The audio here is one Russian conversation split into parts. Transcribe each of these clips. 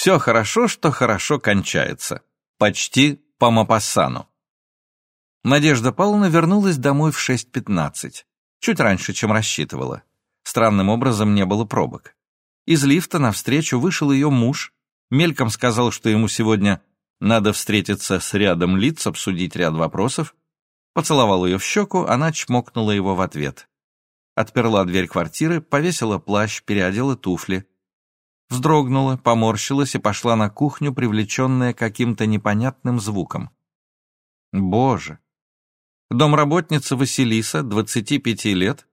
Все хорошо, что хорошо кончается. Почти по Мапассану. Надежда Павловна вернулась домой в 6.15, чуть раньше, чем рассчитывала. Странным образом не было пробок. Из лифта навстречу вышел ее муж, мельком сказал, что ему сегодня надо встретиться с рядом лиц, обсудить ряд вопросов, поцеловал ее в щеку, она чмокнула его в ответ. Отперла дверь квартиры, повесила плащ, переодела туфли. Вздрогнула, поморщилась и пошла на кухню, привлеченная каким-то непонятным звуком. Боже! Домработница Василиса, 25 лет,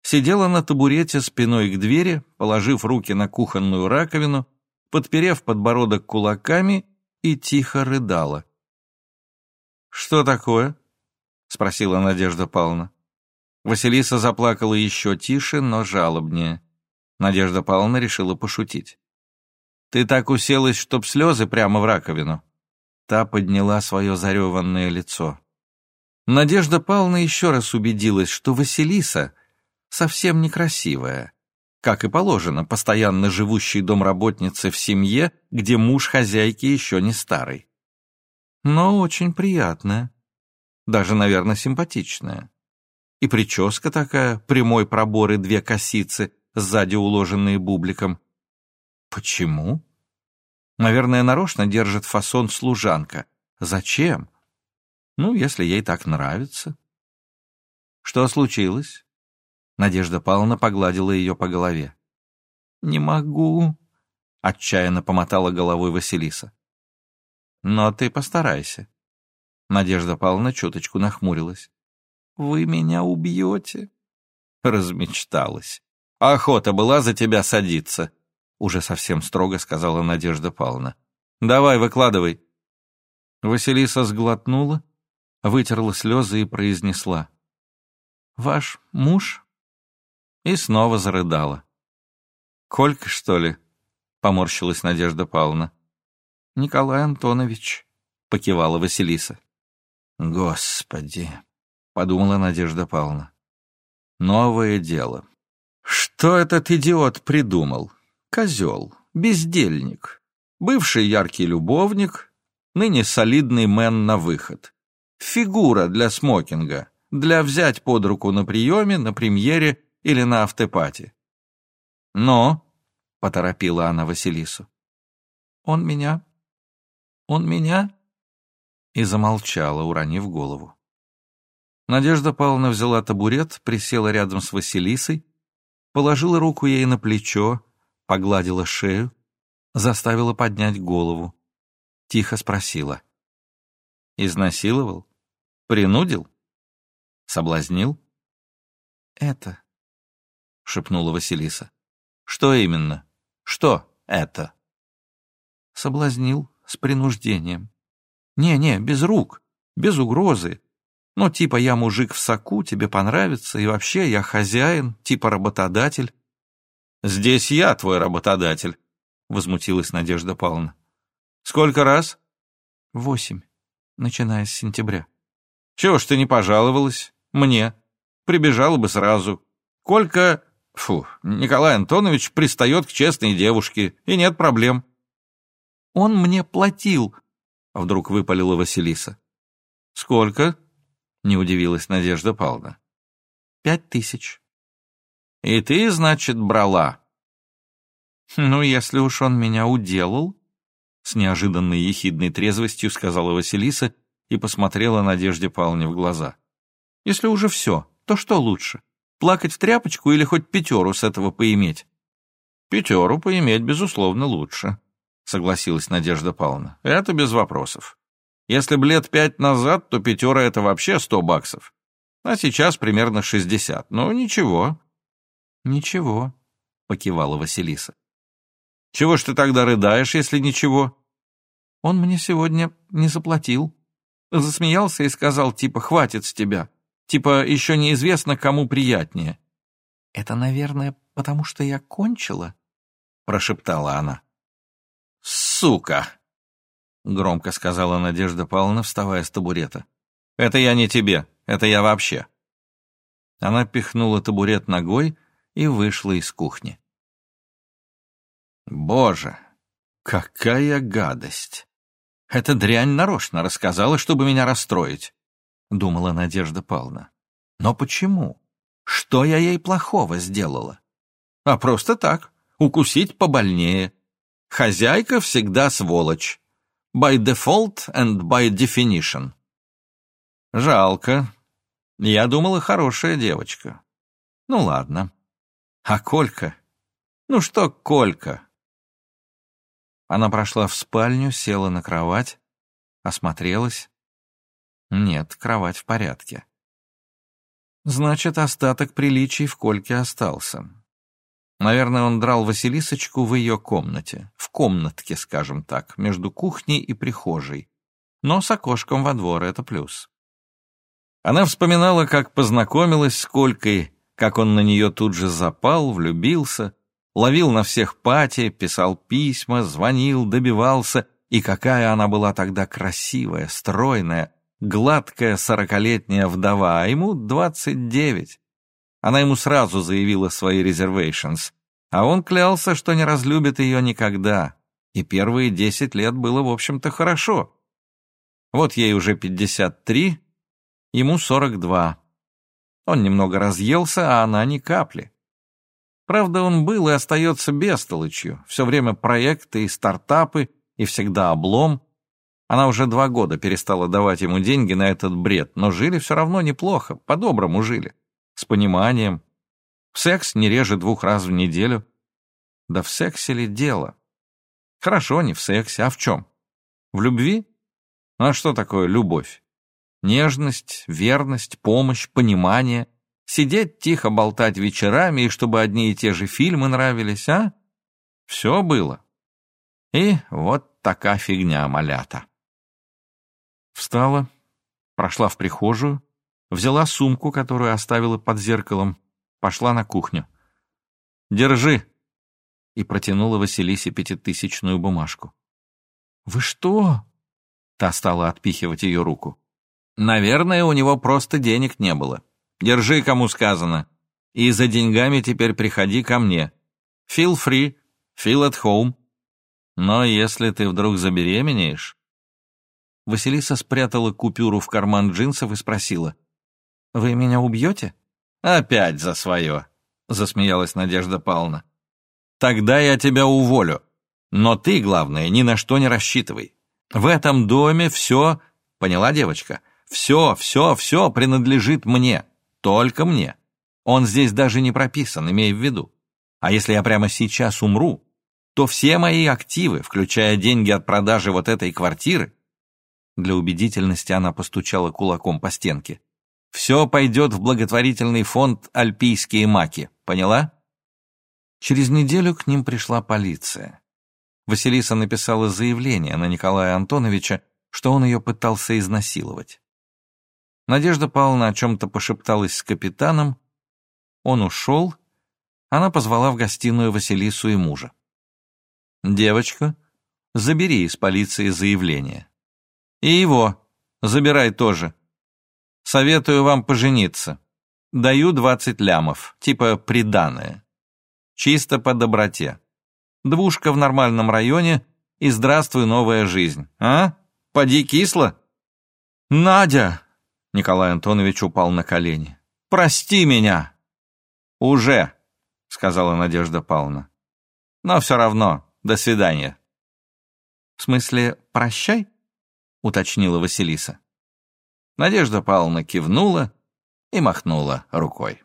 сидела на табурете спиной к двери, положив руки на кухонную раковину, подперев подбородок кулаками и тихо рыдала. «Что такое?» — спросила Надежда Павловна. Василиса заплакала еще тише, но жалобнее. Надежда Павловна решила пошутить. «Ты так уселась, чтоб слезы прямо в раковину». Та подняла свое зареванное лицо. Надежда Павловна еще раз убедилась, что Василиса совсем некрасивая, как и положено постоянно живущей домработнице в семье, где муж хозяйки еще не старый. Но очень приятная, даже, наверное, симпатичная. И прическа такая, прямой пробор и две косицы, сзади уложенные бубликом. Почему? Наверное, нарочно держит фасон служанка. Зачем? Ну, если ей так нравится. Что случилось? Надежда Павловна погладила ее по голове. «Не могу», — отчаянно помотала головой Василиса. «Но ты постарайся». Надежда Павловна чуточку нахмурилась. «Вы меня убьете?» Размечталась. «Охота была за тебя садиться», — уже совсем строго сказала Надежда Павловна. «Давай, выкладывай». Василиса сглотнула, вытерла слезы и произнесла. «Ваш муж?» И снова зарыдала. «Колька, что ли?» — поморщилась Надежда Павловна. «Николай Антонович», — покивала Василиса. «Господи!» — подумала Надежда Павловна. «Новое дело. Что этот идиот придумал? Козел, бездельник, бывший яркий любовник, ныне солидный мэн на выход. Фигура для смокинга, для взять под руку на приеме, на премьере или на автопате. «Но», — поторопила она Василису, — «он меня... он меня...» И замолчала, уронив голову. Надежда Павловна взяла табурет, присела рядом с Василисой, положила руку ей на плечо, погладила шею, заставила поднять голову. Тихо спросила. «Изнасиловал? Принудил? Соблазнил?» «Это», — шепнула Василиса. «Что именно? Что это?» Соблазнил с принуждением. «Не-не, без рук, без угрозы. Ну, типа я мужик в соку, тебе понравится, и вообще я хозяин, типа работодатель». «Здесь я твой работодатель», — возмутилась Надежда Павловна. «Сколько раз?» «Восемь, начиная с сентября». «Чего ж ты не пожаловалась? Мне. Прибежала бы сразу. Колька Фу, Николай Антонович пристает к честной девушке, и нет проблем. Он мне платил, вдруг выпалила Василиса. Сколько? Не удивилась Надежда Павловна. Пять тысяч. И ты, значит, брала? Ну, если уж он меня уделал, с неожиданной ехидной трезвостью сказала Василиса и посмотрела Надежде Павловне в глаза. Если уже все, то что лучше? Плакать в тряпочку или хоть пятеру с этого поиметь? Пятеру поиметь, безусловно, лучше, согласилась Надежда Павловна. Это без вопросов. Если бы лет пять назад, то пятера — это вообще сто баксов. А сейчас примерно шестьдесят. Ну, ничего. Ничего, покивала Василиса. Чего ж ты тогда рыдаешь, если ничего? Он мне сегодня не заплатил. Засмеялся и сказал, типа, хватит с тебя. Типа, еще неизвестно, кому приятнее. «Это, наверное, потому что я кончила?» — прошептала она. «Сука!» — громко сказала Надежда Павловна, вставая с табурета. «Это я не тебе, это я вообще». Она пихнула табурет ногой и вышла из кухни. «Боже, Какая гадость! Эта дрянь нарочно рассказала, чтобы меня расстроить, думала Надежда Павловна. Но почему? Что я ей плохого сделала? А просто так, укусить побольнее. Хозяйка всегда сволочь. By default and by definition. Жалко. Я думала, хорошая девочка. Ну ладно. А Колька? Ну что Колька? Она прошла в спальню, села на кровать, осмотрелась. Нет, кровать в порядке. Значит, остаток приличий в Кольке остался. Наверное, он драл Василисочку в ее комнате, в комнатке, скажем так, между кухней и прихожей. Но с окошком во двор — это плюс. Она вспоминала, как познакомилась с Колькой, как он на нее тут же запал, влюбился, ловил на всех пати, писал письма, звонил, добивался, и какая она была тогда красивая, стройная, гладкая сорокалетняя вдова, а ему двадцать девять. Она ему сразу заявила свои резервейшнс, а он клялся, что не разлюбит ее никогда. И первые десять лет было, в общем-то, хорошо. Вот ей уже пятьдесят три, ему сорок два. Он немного разъелся, а она ни капли. Правда, он был и остается бестолочью. Все время проекты и стартапы, и всегда облом. Она уже два года перестала давать ему деньги на этот бред, но жили все равно неплохо, по-доброму жили с пониманием. В секс не реже двух раз в неделю. Да в сексе ли дело? Хорошо, не в сексе, а в чем? В любви? А что такое любовь? Нежность, верность, помощь, понимание. Сидеть тихо болтать вечерами, и чтобы одни и те же фильмы нравились, а? Все было. И вот такая фигня, малята. Встала, прошла в прихожую, взяла сумку, которую оставила под зеркалом, пошла на кухню. «Держи!» и протянула Василисе пятитысячную бумажку. «Вы что?» Та стала отпихивать ее руку. «Наверное, у него просто денег не было. Держи, кому сказано. И за деньгами теперь приходи ко мне. Feel free, feel at home. Но если ты вдруг забеременеешь...» Василиса спрятала купюру в карман джинсов и спросила. «Вы меня убьете?» «Опять за свое», — засмеялась Надежда Павловна. «Тогда я тебя уволю. Но ты, главное, ни на что не рассчитывай. В этом доме все, поняла девочка, все, все, все принадлежит мне, только мне. Он здесь даже не прописан, имей в виду. А если я прямо сейчас умру, то все мои активы, включая деньги от продажи вот этой квартиры, для убедительности она постучала кулаком по стенке, все пойдет в благотворительный фонд «Альпийские маки». Поняла? Через неделю к ним пришла полиция. Василиса написала заявление на Николая Антоновича, что он ее пытался изнасиловать. Надежда Павловна о чем-то пошепталась с капитаном. Он ушел. Она позвала в гостиную Василису и мужа. «Девочка, забери из полиции заявление. И его забирай тоже. Советую вам пожениться. Даю двадцать лямов, типа приданое. Чисто по доброте. Двушка в нормальном районе и здравствуй, новая жизнь. А? Поди кисло? Надя! Николай Антонович упал на колени. Прости меня! Уже, сказала Надежда Павловна. Но все равно, до свидания. В смысле, прощай? уточнила Василиса. Надежда Павловна кивнула и махнула рукой.